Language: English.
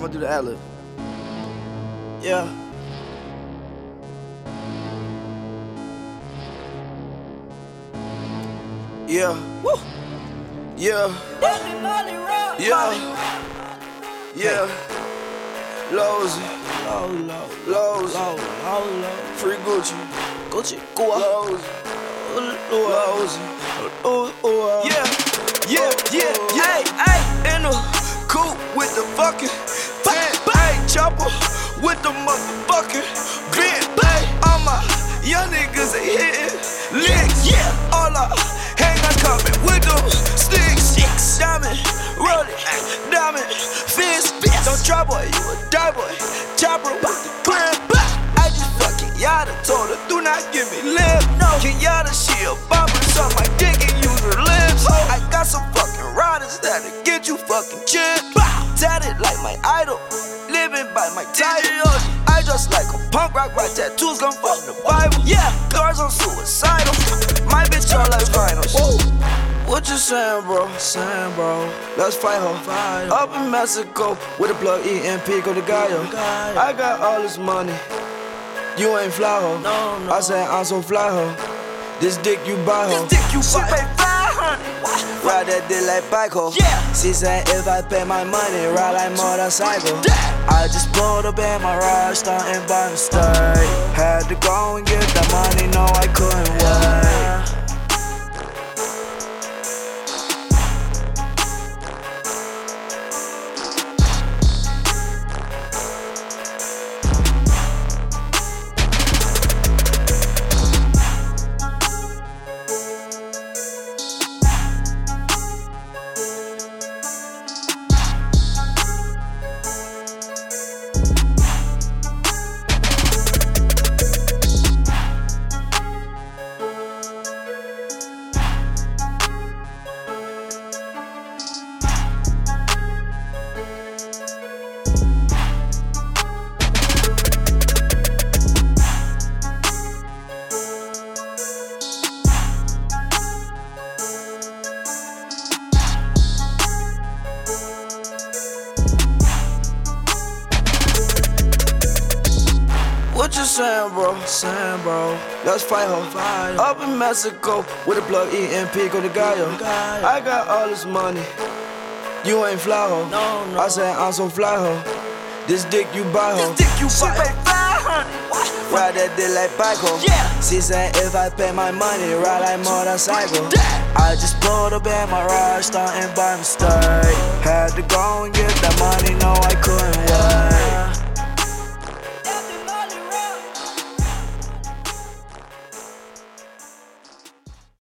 I'm gonna do the ad lib. Yeah. Yeah. Woo. Yeah. Yeah. Yeah. Lowe's. Lowe's. Free Gucci. Gucci. Lowe's. Lowe's. Yeah. Yeah. Yeah. Yeah. Hey. hey. In the coupe with the fucking. Chopper with the motherfucking vent. Hey. All my young niggas they hitting licks. Yeah. All I hang on coming with them sticks. Six. Diamond. Roll it. Diamond. Fist. Don't try boy. You a die boy. Chopper with the clamp. I just fucking Yada told her, do not give me lip. No, Kenyatta, she a bomber, so my dick and use her lips. I got some fucking riders that'll get you fucking chipped. Tatted like my idol, living by my title. I just like a punk rock, my tattoos come from the Bible. Yeah, cars on suicidal. My bitch all like vinyls. What you saying, bro? Saying, bro. Let's fight her. Up in Mexico with a plug eating Pico de Gallo. I got all this money. You ain't fly ho. No, no. I said I'm so fly ho. This dick you buy ho. This dick you buy. She pay 500. Ride that dick like bike. Yeah. She said if I pay my money, ride like motorcycle. I just pulled up in my ride, starting by mistake. Had to go and get that money, no I couldn't wait. What you saying, bro? Saying, bro. Let's fight her. Fight Up in Mexico with a plug eating Pico de Gallo. I got all this money. You ain't fly ho. No, no. I said I'm so fly ho. This dick you buy ho. This dick you buy. She pay 500. Ride that dick like bike ho. Yeah. She said if I pay my money, ride like motorcycle. I just pulled up in my ride, starting by mistake. Had to go and get